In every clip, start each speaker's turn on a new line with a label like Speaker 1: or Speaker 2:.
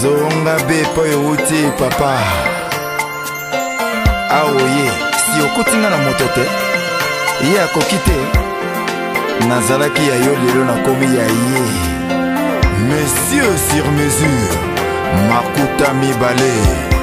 Speaker 1: zonga be mpo oyo owuti papa aoye si okuti nga na moto te ye akoki te nazalaki ya yo lelo nakomi ya ye monsieur sur mesure makuta mibale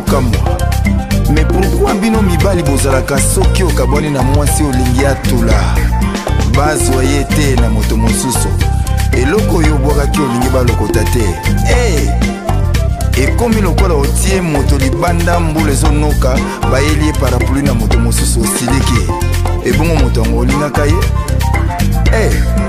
Speaker 1: kokamwa me pourkui bino mibali bozalaka soki okabwani na mwasi olingi atula bazwa ye te na moto mosusu eloko oyo obwakaki olingi balokota te hey! Eh! ekomi lokola otie moto libanda mbula ezonoka bayeli ye parapluie na moto mosusu osiliki ebongo moto yango olingaka ye
Speaker 2: hey! Eh!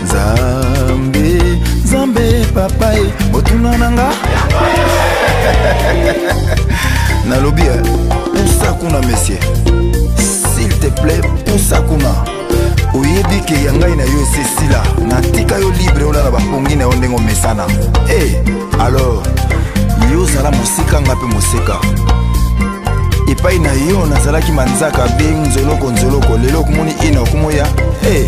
Speaker 2: Zambe, Zambe papa e, botuna na nga
Speaker 1: Nalobi e, pousa kuna monsieur S'il te plaît, pousa kuna oyebi ke ya ngai na yo esesila natika yo libre olala bapongi na yo ndenge omesana e eh, hey, alors yo ozala mosika nga mpe moseka epai na yo nazalaki manzaka be nzoloko nzoloko lelo okomoni ina okomoya e eh, hey,